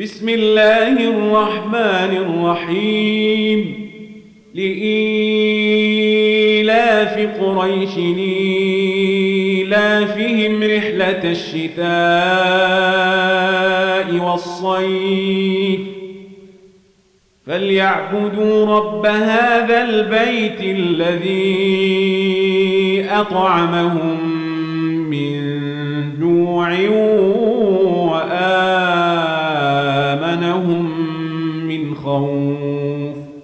بسم الله الرحمن الرحيم. لإيلاف قريش إيلافهم رحلة الشتاء والصيف. فليعبدوا رب هذا البيت الذي أطعمهم من جوع أيمانهم من خوف